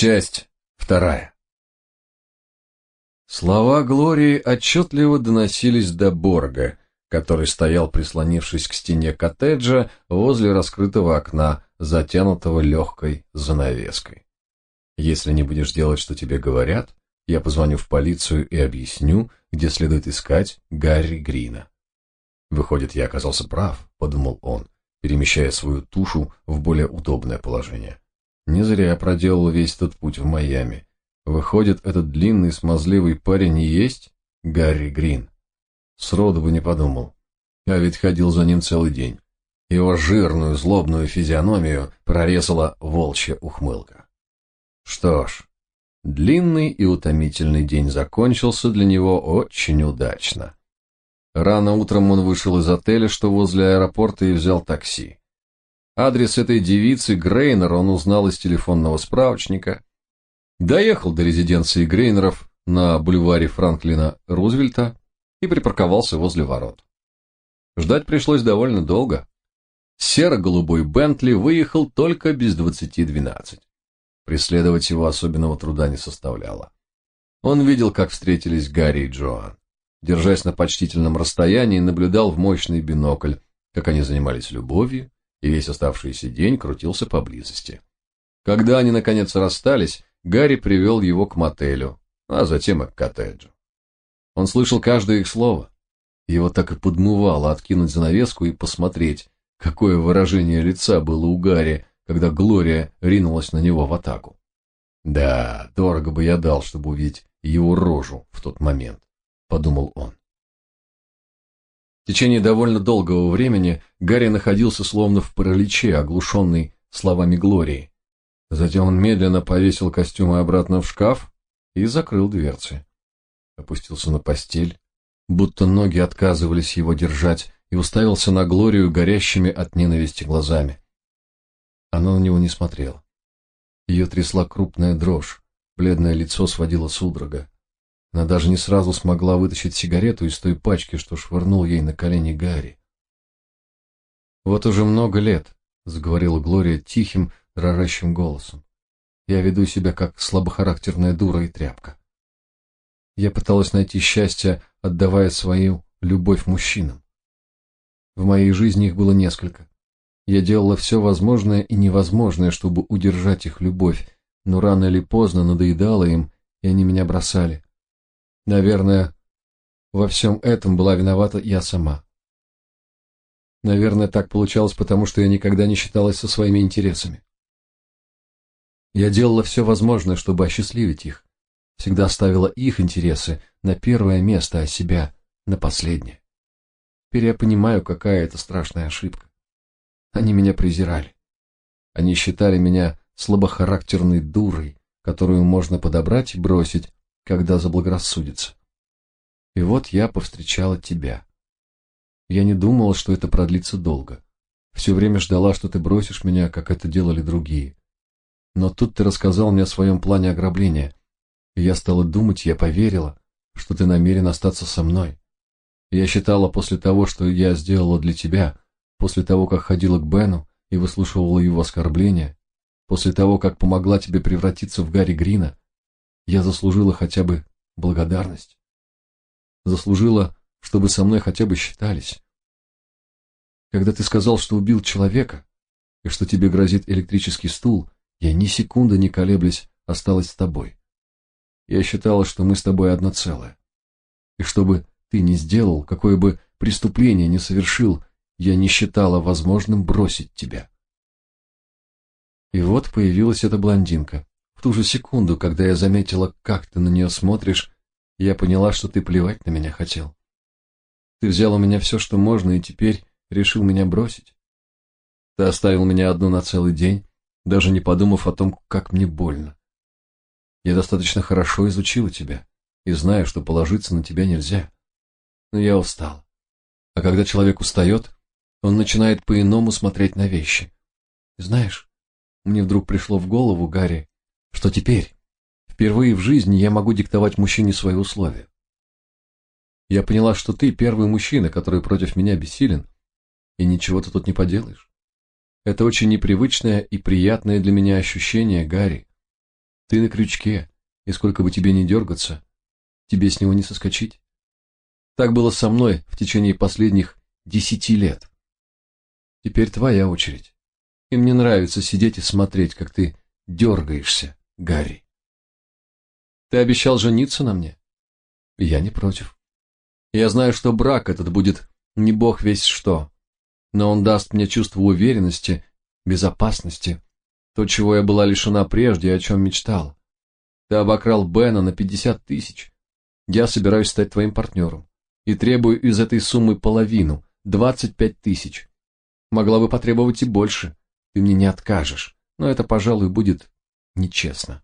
Часть вторая. Слова Глории отчетливо доносились до Борга, который стоял, прислонившись к стене коттеджа возле раскрытого окна, затянутого легкой занавеской. «Если не будешь делать, что тебе говорят, я позвоню в полицию и объясню, где следует искать Гарри Грина». «Выходит, я оказался прав», — подумал он, перемещая свою тушу в более удобное положение. Не зря проделал весь этот путь в Майами. Выходит, этот длинный смазливый парень и есть Гарри Грин. Сроду бы не подумал. А ведь ходил за ним целый день. Его жирную, злобную физиономию прорезала волчья ухмылка. Что ж, длинный и утомительный день закончился для него очень удачно. Рано утром он вышел из отеля, что возле аэропорта, и взял такси. Адрес этой девицы Грейнер он узнал из телефонного справочника. Доехал до резиденции Грейнеров на бульваре Франклина Рузвельта и припарковался возле ворот. Ждать пришлось довольно долго. Серо-голубой Бентли выехал только без двадцати двенадцать. Преследовать его особенного труда не составляло. Он видел, как встретились Гарри и Джоан. Держась на почтительном расстоянии, наблюдал в мощный бинокль, как они занимались любовью, и весь оставшийся день крутился поблизости. Когда они наконец расстались, Гарри привел его к мотелю, а затем и к коттеджу. Он слышал каждое их слово. Его так и подмывало откинуть занавеску и посмотреть, какое выражение лица было у Гарри, когда Глория ринулась на него в атаку. Да, дорого бы я дал, чтобы увидеть его рожу в тот момент, подумал он. Течение довольно долгого времени Гарри находился словно в параличе, оглушенный словами Глории. Затем он медленно повесил костюмы обратно в шкаф и закрыл дверцы. Опустился на постель, будто ноги отказывались его держать, и уставился на Глорию горящими от ненависти глазами. Она на него не смотрела. Ее трясла крупная дрожь, бледное лицо сводило судорога. Она даже не сразу смогла вытащить сигарету из той пачки, что швырнул ей на колени Гарри. «Вот уже много лет», — заговорила Глория тихим, дрожащим голосом. «Я веду себя как слабохарактерная дура и тряпка. Я пыталась найти счастье, отдавая свою любовь мужчинам. В моей жизни их было несколько. Я делала все возможное и невозможное, чтобы удержать их любовь, но рано или поздно надоедала им, и они меня бросали. Наверное, во всем этом была виновата я сама. Наверное, так получалось, потому что я никогда не считалась со своими интересами. Я делала все возможное, чтобы осчастливить их. Всегда ставила их интересы на первое место, а себя на последнее. Теперь я понимаю, какая это страшная ошибка. Они меня презирали. Они считали меня слабохарактерной дурой, которую можно подобрать и бросить, когда заблагорассудится. И вот я повстречала тебя. Я не думала, что это продлится долго. Все время ждала, что ты бросишь меня, как это делали другие. Но тут ты рассказал мне о своем плане ограбления, и я стала думать, я поверила, что ты намерен остаться со мной. Я считала после того, что я сделала для тебя, после того, как ходила к Бену и выслушивала его оскорбления, после того, как помогла тебе превратиться в Гарри Грина, я заслужила хотя бы благодарность. Заслужила, чтобы со мной хотя бы считались. Когда ты сказал, что убил человека, и что тебе грозит электрический стул, я ни секунды не колеблясь осталась с тобой. Я считала, что мы с тобой одно целое. И что бы ты ни сделал, какое бы преступление ни совершил, я не считала возможным бросить тебя. И вот появилась эта блондинка. В ту же секунду, когда я заметила, как ты на нее смотришь, я поняла, что ты плевать на меня хотел. Ты взял у меня все, что можно, и теперь решил меня бросить. Ты оставил меня одну на целый день, даже не подумав о том, как мне больно. Я достаточно хорошо изучила тебя и знаю, что положиться на тебя нельзя. Но я устал. А когда человек устает, он начинает по-иному смотреть на вещи. Знаешь, мне вдруг пришло в голову, Гарри, что теперь, впервые в жизни, я могу диктовать мужчине свои условия. Я поняла, что ты первый мужчина, который против меня бессилен, и ничего ты тут не поделаешь. Это очень непривычное и приятное для меня ощущение, Гарри. Ты на крючке, и сколько бы тебе ни дергаться, тебе с него не соскочить. Так было со мной в течение последних десяти лет. Теперь твоя очередь. И мне нравится сидеть и смотреть, как ты дергаешься, Гарри. Ты обещал жениться на мне? Я не против. Я знаю, что брак этот будет не бог весь что, но он даст мне чувство уверенности, безопасности, то, чего я была лишена прежде и о чем мечтал. Ты обокрал Бена на пятьдесят тысяч. Я собираюсь стать твоим партнером и требую из этой суммы половину, двадцать пять тысяч. Могла бы потребовать и больше, ты мне не откажешь, но это, пожалуй, будет нечестно.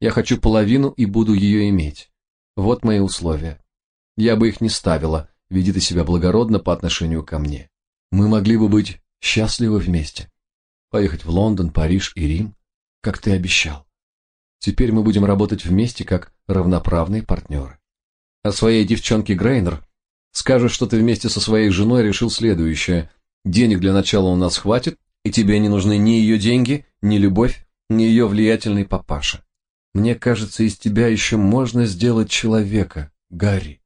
Я хочу половину и буду ее иметь. Вот мои условия. Я бы их не ставила, веди ты себя благородно по отношению ко мне. Мы могли бы быть счастливы вместе. Поехать в Лондон, Париж и Рим, как ты обещал. Теперь мы будем работать вместе, как равноправные партнеры. А своей девчонке Грейнер скажешь, что ты вместе со своей женой решил следующее. Денег для начала у нас хватит, и тебе не нужны ни ее деньги, ни любовь, ни ее влиятельный папаша. Мне кажется, из тебя еще можно сделать человека, Гарри.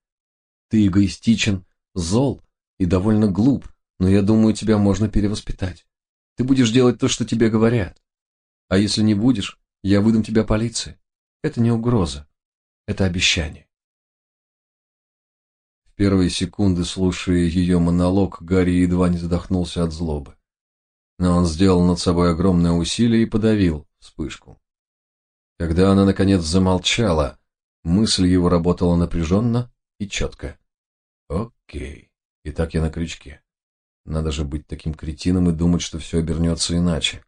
Ты эгоистичен, зол и довольно глуп, но я думаю, тебя можно перевоспитать. Ты будешь делать то, что тебе говорят. А если не будешь, я выдам тебя полиции. Это не угроза, это обещание. В первые секунды, слушая ее монолог, Гарри едва не задохнулся от злобы. Но он сделал над собой огромное усилие и подавил вспышку. Когда она, наконец, замолчала, мысль его работала напряженно и четко. Окей, итак я на крючке. Надо же быть таким кретином и думать, что все обернется иначе.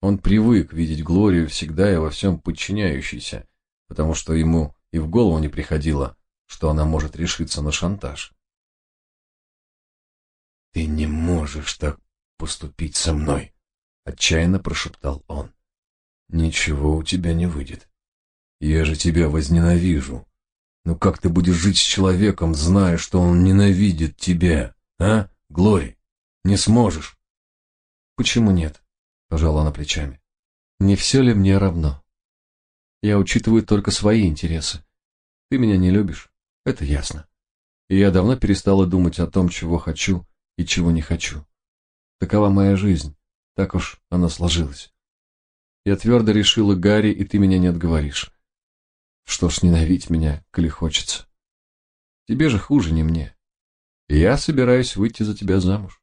Он привык видеть Глорию всегда и во всем подчиняющейся, потому что ему и в голову не приходило, что она может решиться на шантаж. «Ты не можешь так поступить со мной», — отчаянно прошептал он. «Ничего у тебя не выйдет. Я же тебя возненавижу. Но как ты будешь жить с человеком, зная, что он ненавидит тебя, а, Глори? Не сможешь». «Почему нет?» — пожала она плечами. «Не все ли мне равно? Я учитываю только свои интересы. Ты меня не любишь, это ясно. И я давно перестала думать о том, чего хочу и чего не хочу. Такова моя жизнь, так уж она сложилась. Я твердо решила, Гарри, и ты меня не отговоришь. Что ж, ненавидь меня, коли хочется. Тебе же хуже, не мне. Я собираюсь выйти за тебя замуж.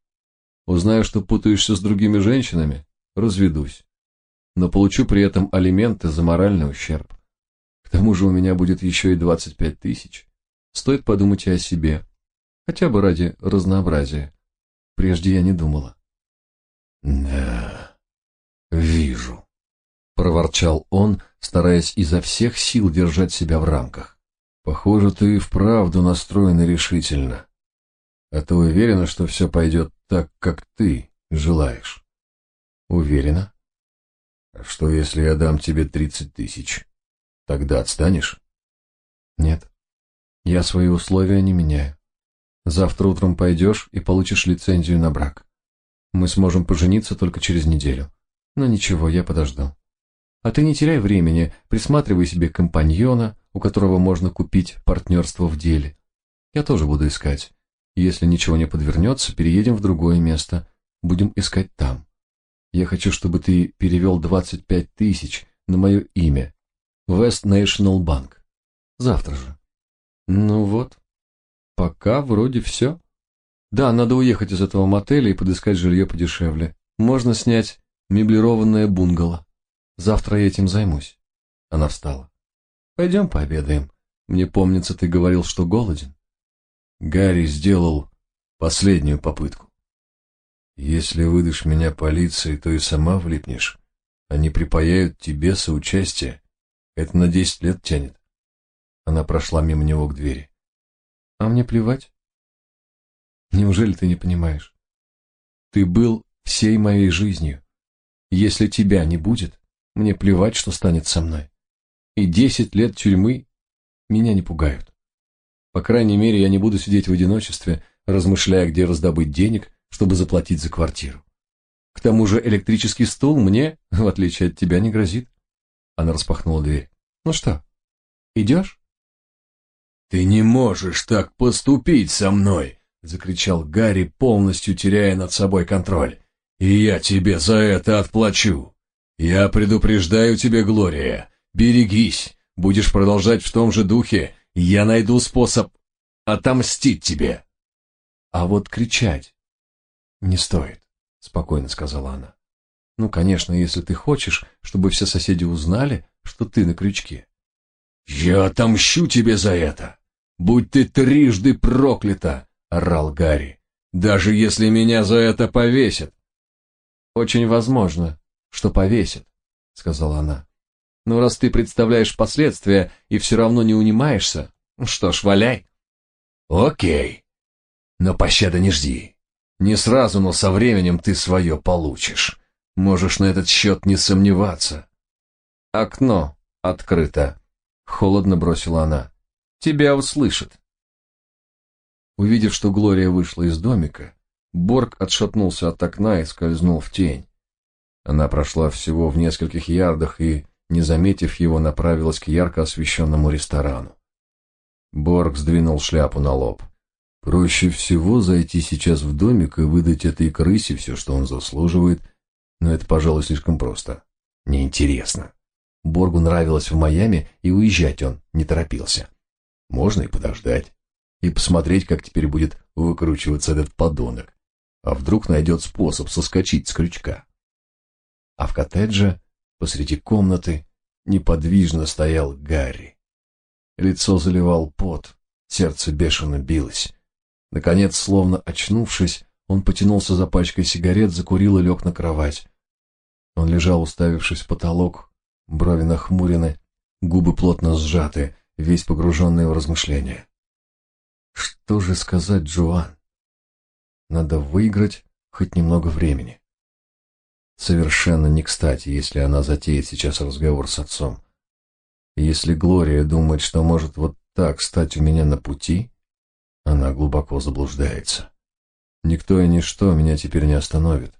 Узнаю, что путаешься с другими женщинами, разведусь. Но получу при этом алименты за моральный ущерб. К тому же у меня будет еще и двадцать пять тысяч. Стоит подумать и о себе. Хотя бы ради разнообразия. Прежде я не думала. «Да, вижу», — проворчал он, стараясь изо всех сил держать себя в рамках. «Похоже, ты и вправду настроена решительно. А ты уверена, что все пойдет так, как ты желаешь?» «Уверена». «А что, если я дам тебе тридцать тысяч? Тогда отстанешь?» «Нет, я свои условия не меняю. Завтра утром пойдешь и получишь лицензию на брак. Мы сможем пожениться только через неделю. Но ничего, я подожду. А ты не теряй времени, присматривай себе компаньона, у которого можно купить партнерство в деле. Я тоже буду искать. Если ничего не подвернется, переедем в другое место. Будем искать там. Я хочу, чтобы ты перевел 25 тысяч на мое имя. West National Bank. Завтра же. Ну вот. Пока вроде все. Да, надо уехать из этого мотеля и подыскать жилье подешевле. Можно снять меблированное бунгало. Завтра я этим займусь. Она встала. Пойдем пообедаем. Мне помнится, ты говорил, что голоден. Гарри сделал последнюю попытку. Если выдашь меня полиции, то и сама влипнешь. Они припаяют тебе соучастие. Это на десять лет тянет. Она прошла мимо него к двери. А мне плевать. Неужели ты не понимаешь? Ты был всей моей жизнью. Если тебя не будет, мне плевать, что станет со мной. И десять лет тюрьмы меня не пугают. По крайней мере, я не буду сидеть в одиночестве, размышляя, где раздобыть денег, чтобы заплатить за квартиру. К тому же электрический стул мне, в отличие от тебя, не грозит. Она распахнула дверь. «Ну что, идешь?» «Ты не можешь так поступить со мной!» — закричал Гарри, полностью теряя над собой контроль. «И я тебе за это отплачу! Я предупреждаю тебя, Глория, берегись! Будешь продолжать в том же духе, я найду способ отомстить тебе!» «А вот кричать не стоит», — спокойно сказала она. «Ну, конечно, если ты хочешь, чтобы все соседи узнали, что ты на крючке». «Я отомщу тебе за это! Будь ты трижды проклята!» — орал Гарри. «Даже если меня за это повесят!» «Очень возможно, что повесят», — сказала она. «Но раз ты представляешь последствия и все равно не унимаешься, что ж, валяй». «Окей, но пощады не жди. Не сразу, но со временем ты свое получишь. Можешь на этот счет не сомневаться». «Окно открыто», — холодно бросила она. «Тебя услышат». Увидев, что Глория вышла из домика, Борг отшатнулся от окна и скользнул в тень. Она прошла всего в нескольких ярдах и, не заметив его, направилась к ярко освещенному ресторану. Борг сдвинул шляпу на лоб. Проще всего зайти сейчас в домик и выдать этой крысе все, что он заслуживает, но это, пожалуй, слишком просто. Неинтересно. Боргу нравилось в Майами, и уезжать он не торопился. Можно и подождать, и посмотреть, как теперь будет выкручиваться этот подонок. А вдруг найдет способ соскочить с крючка. А в коттедже, посреди комнаты, неподвижно стоял Гарри. Лицо заливал пот, сердце бешено билось. Наконец, словно очнувшись, он потянулся за пачкой сигарет, закурил и лег на кровать. Он лежал, уставившись в потолок, брови нахмурены, губы плотно сжаты, весь погруженный в размышления. Что же сказать Джоан? Надо выиграть хоть немного времени. Совершенно не кстати, если она затеет сейчас разговор с отцом. если Глория думает, что может вот так стать у меня на пути, она глубоко заблуждается. Никто и ничто меня теперь не остановит.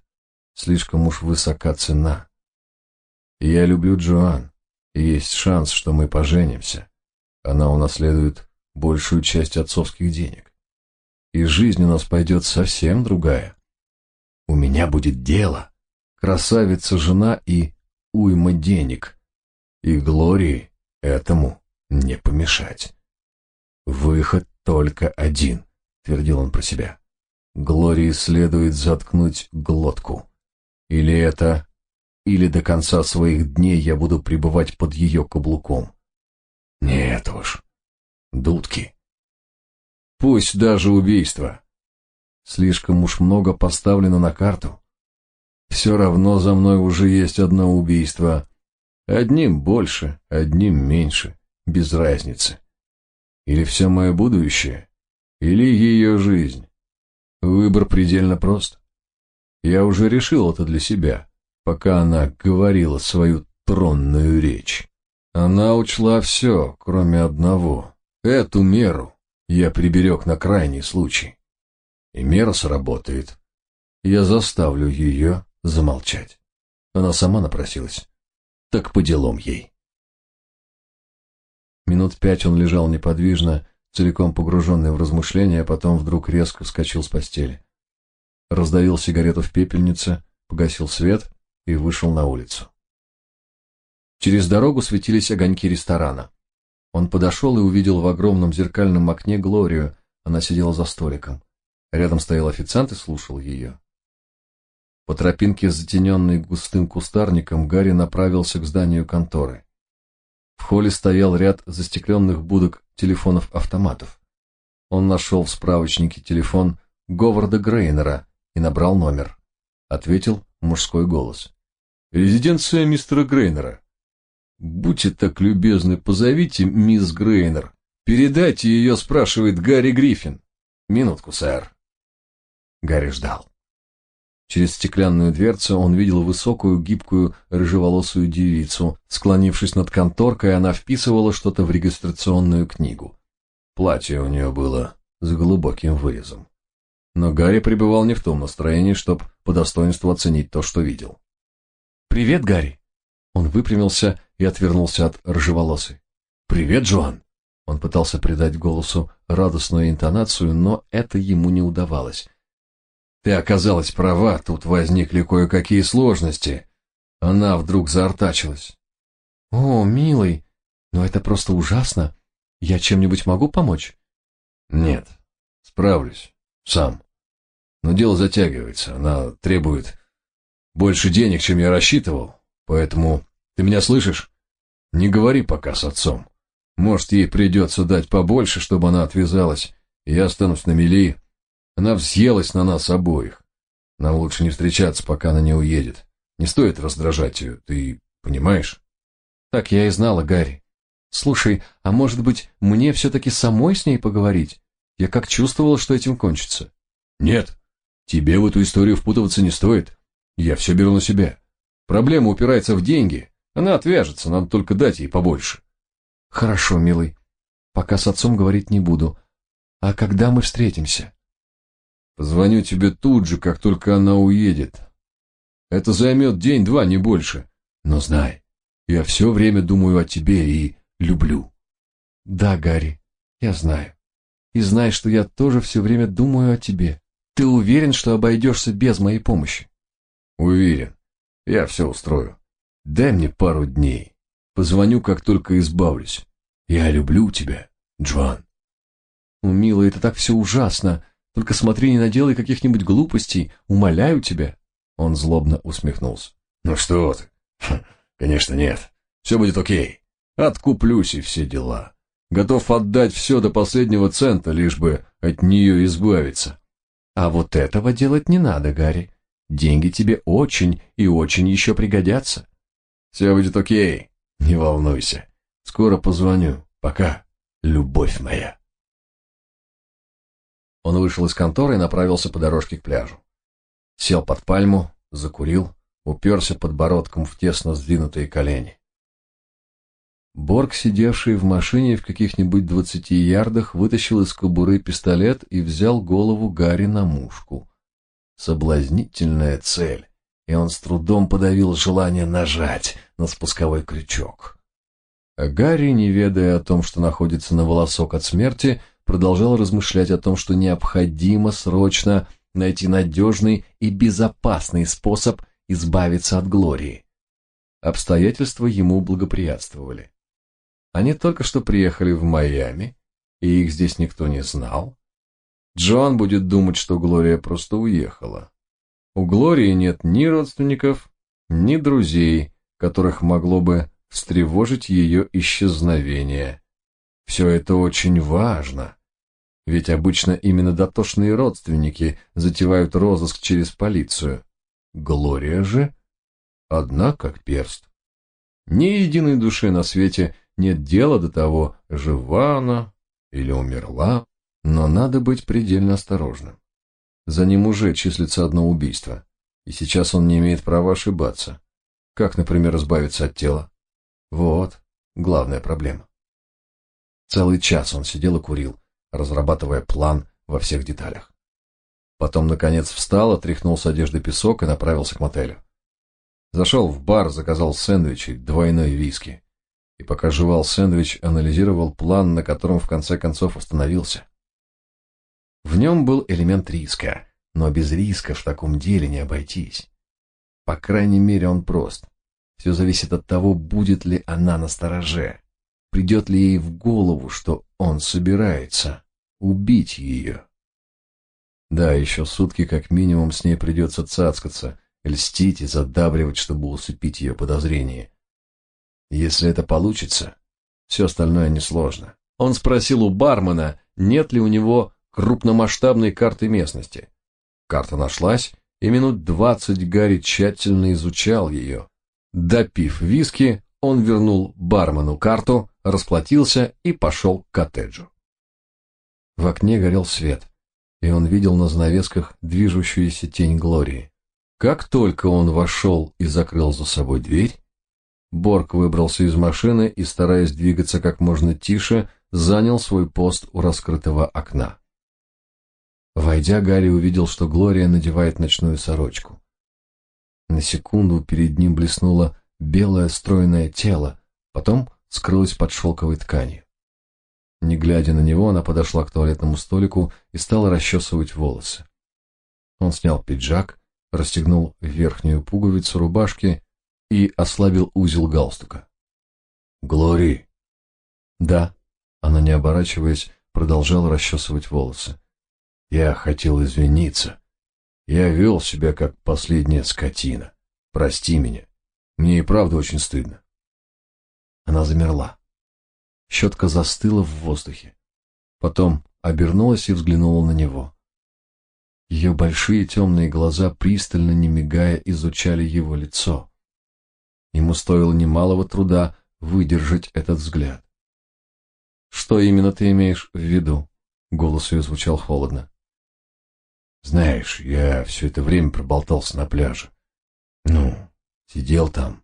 Слишком уж высока цена. я люблю Джоан, и есть шанс, что мы поженимся. Она унаследует большую часть отцовских денег. И жизнь у нас пойдет совсем другая. У меня будет дело, красавица-жена и уйма денег. И Глории этому не помешать. Выход только один, твердил он про себя. Глории следует заткнуть глотку. Или это, или до конца своих дней я буду пребывать под ее каблуком. Нет уж. Дудки. Пусть даже убийство. Слишком уж много поставлено на карту. Все равно за мной уже есть одно убийство. Одним больше, одним меньше, без разницы. Или все мое будущее, или ее жизнь. Выбор предельно прост. Я уже решил это для себя, пока она говорила свою тронную речь. Она учла все, кроме одного. Эту меру я приберег на крайний случай. И мера сработает. Я заставлю ее замолчать. Она сама напросилась. Так по делам ей. Минут пять он лежал неподвижно, целиком погруженный в размышления, а потом вдруг резко вскочил с постели. Раздавил сигарету в пепельнице, погасил свет и вышел на улицу. Через дорогу светились огоньки ресторана. Он подошел и увидел в огромном зеркальном окне Глорию. Она сидела за столиком. Рядом стоял официант и слушал ее. По тропинке, затененной густым кустарником, Гарри направился к зданию конторы. В холле стоял ряд застекленных будок телефонов-автоматов. Он нашел в справочнике телефон Говарда Грейнера и набрал номер. Ответил мужской голос. «Резиденция мистера Грейнера. Будьте так любезны, позовите мисс Грейнер. Передайте ее, спрашивает Гарри Гриффин. Минутку, сэр». Гарри ждал. Через стеклянную дверцу он видел высокую, гибкую, рыжеволосую девицу. Склонившись над конторкой, она вписывала что-то в регистрационную книгу. Платье у нее было с глубоким вырезом. Но Гарри пребывал не в том настроении, чтобы по достоинству оценить то, что видел. «Привет, Гарри!» Он выпрямился и отвернулся от рыжеволосой. «Привет, Джоан!» Он пытался придать голосу радостную интонацию, но это ему не удавалось. «Ты оказалась права, тут возникли кое-какие сложности». Она вдруг заортачилась. «О, милый, но это просто ужасно. Я чем-нибудь могу помочь?» «Нет, справлюсь. Сам. Но дело затягивается. Она требует больше денег, чем я рассчитывал. Поэтому ты меня слышишь? Не говори пока с отцом. Может, ей придется дать побольше, чтобы она отвязалась, и я останусь на мели. Она взъелась на нас обоих. Нам лучше не встречаться, пока она не уедет. Не стоит раздражать ее, ты понимаешь? Так я и знала, Гарри. Слушай, а может быть, мне все-таки самой с ней поговорить? Я как чувствовала, что этим кончится. Нет, тебе в эту историю впутываться не стоит. Я все беру на себя. Проблема упирается в деньги. Она отвяжется, надо только дать ей побольше. Хорошо, милый. Пока с отцом говорить не буду. А когда мы встретимся? Позвоню тебе тут же, как только она уедет. Это займет день-два, не больше. Но знай, я все время думаю о тебе и люблю. Да, Гарри, я знаю. И знай, что я тоже все время думаю о тебе. Ты уверен, что обойдешься без моей помощи? Уверен. Я все устрою. Дай мне пару дней. Позвоню, как только избавлюсь. Я люблю тебя, Джоан. Ну, милый, это так все ужасно. Только смотри, не наделай каких-нибудь глупостей. Умоляю тебя. Он злобно усмехнулся. Ну что ты? Конечно, нет. Все будет окей. Откуплюсь и все дела. Готов отдать все до последнего цента, лишь бы от нее избавиться. А вот этого делать не надо, Гарри. Деньги тебе очень и очень еще пригодятся. Все будет окей. Не волнуйся. Скоро позвоню. Пока, любовь моя. Он вышел из конторы и направился по дорожке к пляжу. Сел под пальму, закурил, уперся подбородком в тесно сдвинутые колени. Борг, сидевший в машине в каких-нибудь двадцати ярдах, вытащил из кобуры пистолет и взял голову Гарри на мушку. Соблазнительная цель, и он с трудом подавил желание нажать на спусковой крючок. Гарри, не ведая о том, что находится на волосок от смерти, продолжал размышлять о том, что необходимо срочно найти надежный и безопасный способ избавиться от Глории. Обстоятельства ему благоприятствовали. Они только что приехали в Майами, и их здесь никто не знал. Джон будет думать, что Глория просто уехала. У Глории нет ни родственников, ни друзей, которых могло бы встревожить ее исчезновение. Все это очень важно, ведь обычно именно дотошные родственники затевают розыск через полицию. Глория же одна как перст. Ни единой душе на свете нет дела до того, жива она или умерла. Но надо быть предельно осторожным. За ним уже числится одно убийство, и сейчас он не имеет права ошибаться. Как, например, избавиться от тела? Вот главная проблема. Целый час он сидел и курил, разрабатывая план во всех деталях. Потом, наконец, встал, отряхнул с одежды песок и направился к мотелю. Зашел в бар, заказал сэндвич и двойной виски. И пока жевал сэндвич, анализировал план, на котором в конце концов остановился. В нем был элемент риска, но без риска в таком деле не обойтись. По крайней мере, он прост. Все зависит от того, будет ли она на стороже, придет ли ей в голову, что он собирается убить ее. Да, еще сутки как минимум с ней придется цацкаться, льстить и задабривать, чтобы усыпить ее подозрения. Если это получится, все остальное несложно. Он спросил у бармена, нет ли у него крупномасштабной карты местности. Карта нашлась, и минут двадцать Гарри тщательно изучал ее. Допив виски, он вернул бармену карту, расплатился и пошел к коттеджу. В окне горел свет, и он видел на занавесках движущуюся тень Глории. Как только он вошел и закрыл за собой дверь, Борг выбрался из машины и, стараясь двигаться как можно тише, занял свой пост у раскрытого окна. Войдя, Гарри увидел, что Глория надевает ночную сорочку. На секунду перед ним блеснуло белое стройное тело, Потом скрылась под шелковой тканью. Не глядя на него, она подошла к туалетному столику и стала расчесывать волосы. Он снял пиджак, расстегнул верхнюю пуговицу рубашки и ослабил узел галстука. «Глори!» «Да», — она, не оборачиваясь, продолжала расчесывать волосы. «Я хотел извиниться. Я вел себя как последняя скотина. Прости меня. Мне и правда очень стыдно». Она замерла. Щетка застыла в воздухе. Потом обернулась и взглянула на него. Ее большие темные глаза, пристально не мигая, изучали его лицо. Ему стоило немалого труда выдержать этот взгляд. «Что именно ты имеешь в виду?» Голос ее звучал холодно. «Знаешь, я все это время проболтался на пляже. Ну, сидел там,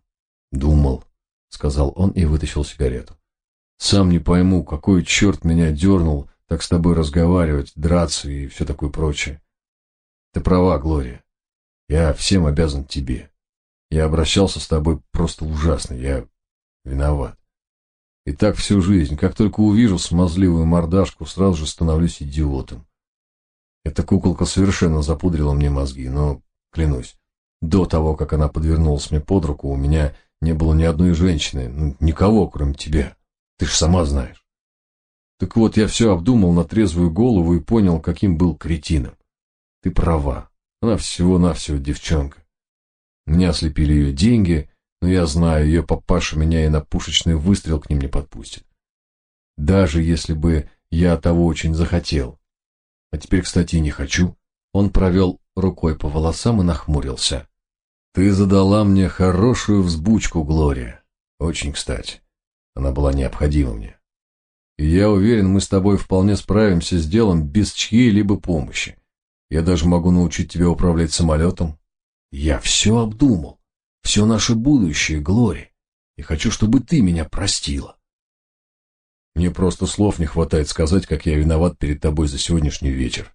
думал», — сказал он и вытащил сигарету. «Сам не пойму, какой черт меня дернул так с тобой разговаривать, драться и все такое прочее. Ты права, Глория. Я всем обязан тебе. Я обращался с тобой просто ужасно. Я виноват. И так всю жизнь. Как только увижу смазливую мордашку, сразу же становлюсь идиотом. Эта куколка совершенно запудрила мне мозги, но, клянусь, до того, как она подвернулась мне под руку, у меня не было ни одной женщины, ну, никого, кроме тебя. Ты ж сама знаешь. Так вот, я все обдумал на трезвую голову и понял, каким был кретином. Ты права. Она всего-навсего девчонка. Меня ослепили ее деньги, но я знаю, ее папаша меня и на пушечный выстрел к ним не подпустит. Даже если бы я того очень захотел. А теперь, кстати, не хочу. Он провел рукой по волосам и нахмурился. Ты задала мне хорошую взбучку, Глория. Очень кстати. Она была необходима мне. И я уверен, мы с тобой вполне справимся с делом без чьей-либо помощи. Я даже могу научить тебя управлять самолетом, я все обдумал, все наше будущее, Глори, и хочу, чтобы ты меня простила. Мне просто слов не хватает сказать, как я виноват перед тобой за сегодняшний вечер.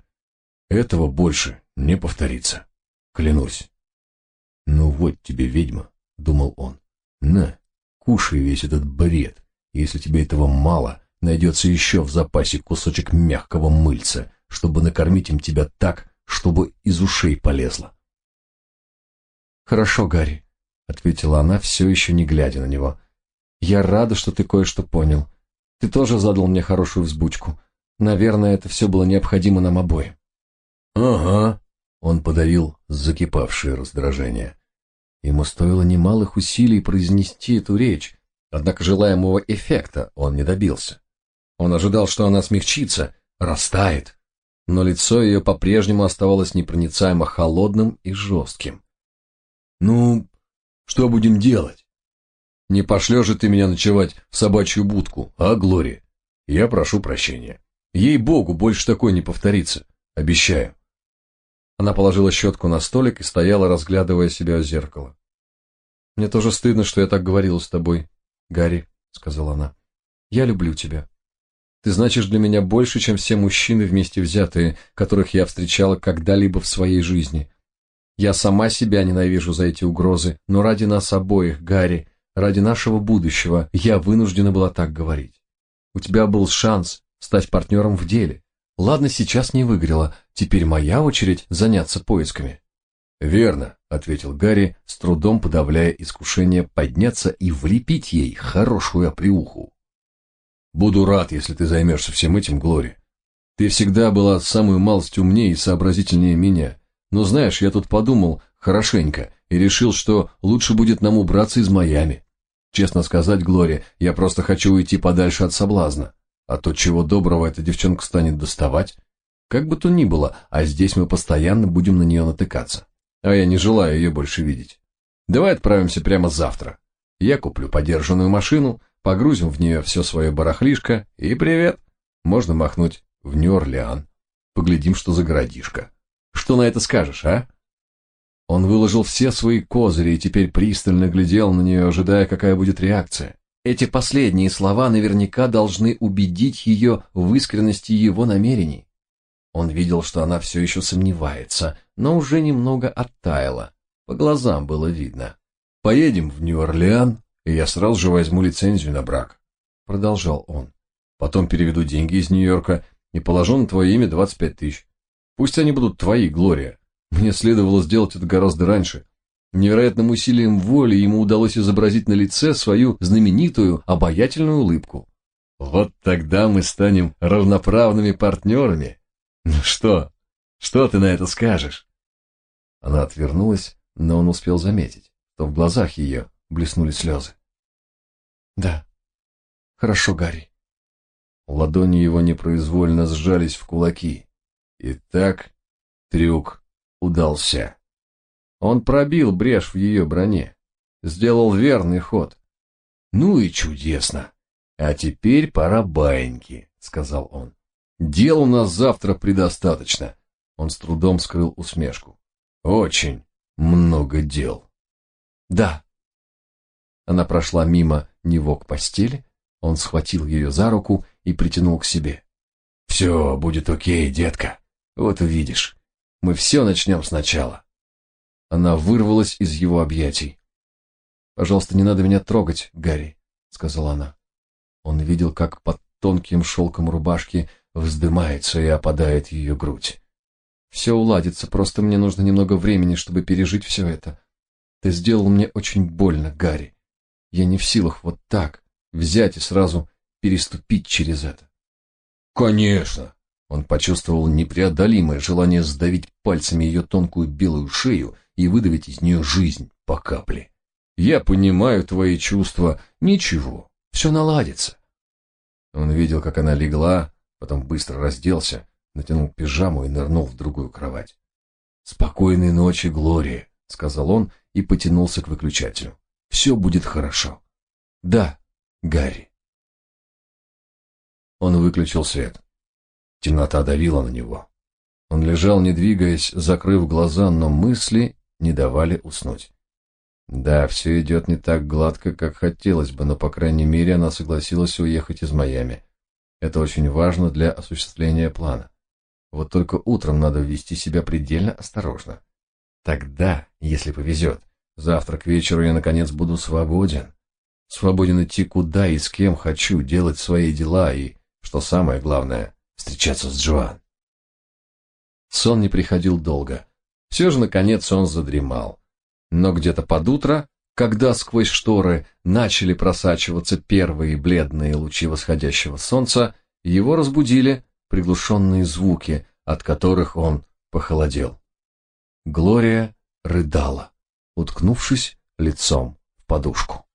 Этого больше не повторится, клянусь. Ну вот тебе, ведьма, думал он. На, кушай весь этот бред. Если тебе этого мало, найдется еще в запасе кусочек мягкого мыльца, чтобы накормить им тебя так, чтобы из ушей полезло. «Хорошо, Гарри», — ответила она, все еще не глядя на него. «Я рада, что ты кое-что понял. Ты тоже задал мне хорошую взбучку. Наверное, это все было необходимо нам обоим». «Ага», — он подавил закипавшее раздражение. Ему стоило немалых усилий произнести эту речь, однако желаемого эффекта он не добился. Он ожидал, что она смягчится, растает, но лицо ее по-прежнему оставалось непроницаемо холодным и жестким. Ну, что будем делать? Не пошлешь же ты меня ночевать в собачью будку, а, Глория? Я прошу прощения. Ей-богу, больше такое не повторится. Обещаю. Она положила щетку на столик и стояла, разглядывая себя в зеркало. «Мне тоже стыдно, что я так говорила с тобой, Гарри», — сказала она. «Я люблю тебя. Ты значишь для меня больше, чем все мужчины вместе взятые, которых я встречала когда-либо в своей жизни. Я сама себя ненавижу за эти угрозы, но ради нас обоих, Гарри, ради нашего будущего, я вынуждена была так говорить. У тебя был шанс стать партнером в деле. Ладно, сейчас не выиграла, теперь моя очередь заняться поисками. Верно, ответил Гарри, с трудом подавляя искушение подняться и влепить ей хорошую оплеуху. Буду рад, если ты займешься всем этим, Глори. Ты всегда была самую малость умнее и сообразительнее меня. Но знаешь, я тут подумал хорошенько и решил, что лучше будет нам убраться из Майами. Честно сказать, Глория, я просто хочу уйти подальше от соблазна. А то чего доброго эта девчонка станет доставать. Как бы то ни было, а здесь мы постоянно будем на нее натыкаться. А я не желаю ее больше видеть. Давай отправимся прямо завтра. Я куплю подержанную машину, погрузим в нее все свое барахлишко и привет. Можно махнуть в Нью-Орлеан. Поглядим, что за городишко. Что на это скажешь, а? Он выложил все свои козыри и теперь пристально глядел на нее, ожидая, какая будет реакция. Эти последние слова наверняка должны убедить ее в искренности его намерений. Он видел, что она все еще сомневается, но уже немного оттаяла. По глазам было видно. «Поедем в Нью-Орлеан, и я сразу же возьму лицензию на брак», — продолжал он. «Потом переведу деньги из Нью-Йорка и положу на твое имя 25 тысяч. Пусть они будут твои, Глория. Мне следовало сделать это гораздо раньше. Невероятным усилием воли ему удалось изобразить на лице свою знаменитую обаятельную улыбку. Вот тогда мы станем равноправными партнерами. Ну что? Что ты на это скажешь? Она отвернулась, но он успел заметить, что в глазах ее блеснули слезы. Да. Хорошо, Гарри. Ладони его непроизвольно сжались в кулаки. И так трюк удался. Он пробил брешь в ее броне, сделал верный ход. Ну и чудесно. А теперь пора баиньки, сказал он. Дел у нас завтра предостаточно. Он с трудом скрыл усмешку. Очень много дел. Да. Она прошла мимо него к постели, он схватил ее за руку и притянул к себе. Все будет окей, детка. Вот увидишь. Мы все начнем сначала. Она вырвалась из его объятий. «Пожалуйста, не надо меня трогать, Гарри», — сказала она. Он видел, как под тонким шелком рубашки вздымается и опадает ее грудь. «Все уладится, просто мне нужно немного времени, чтобы пережить все это. Ты сделал мне очень больно, Гарри. Я не в силах вот так взять и сразу переступить через это». «Конечно!» Он почувствовал непреодолимое желание сдавить пальцами ее тонкую белую шею и выдавить из нее жизнь по капле. «Я понимаю твои чувства. Ничего, все наладится». Он видел, как она легла, потом быстро разделся, натянул пижаму и нырнул в другую кровать. «Спокойной ночи, Глория», — сказал он и потянулся к выключателю. «Все будет хорошо». «Да, Гарри». Он выключил свет. Темнота давила на него. Он лежал, не двигаясь, закрыв глаза, но мысли не давали уснуть. Да, все идет не так гладко, как хотелось бы, но, по крайней мере, она согласилась уехать из Майами. Это очень важно для осуществления плана. Вот только утром надо вести себя предельно осторожно. Тогда, если повезет, завтра к вечеру я, наконец, буду свободен. Свободен идти куда и с кем хочу, делать свои дела и, что самое главное, встречаться с Джоан. Сон не приходил долго. Все же, наконец, он задремал. Но где-то под утро, когда сквозь шторы начали просачиваться первые бледные лучи восходящего солнца, его разбудили приглушенные звуки, от которых он похолодел. Глория рыдала, уткнувшись лицом в подушку.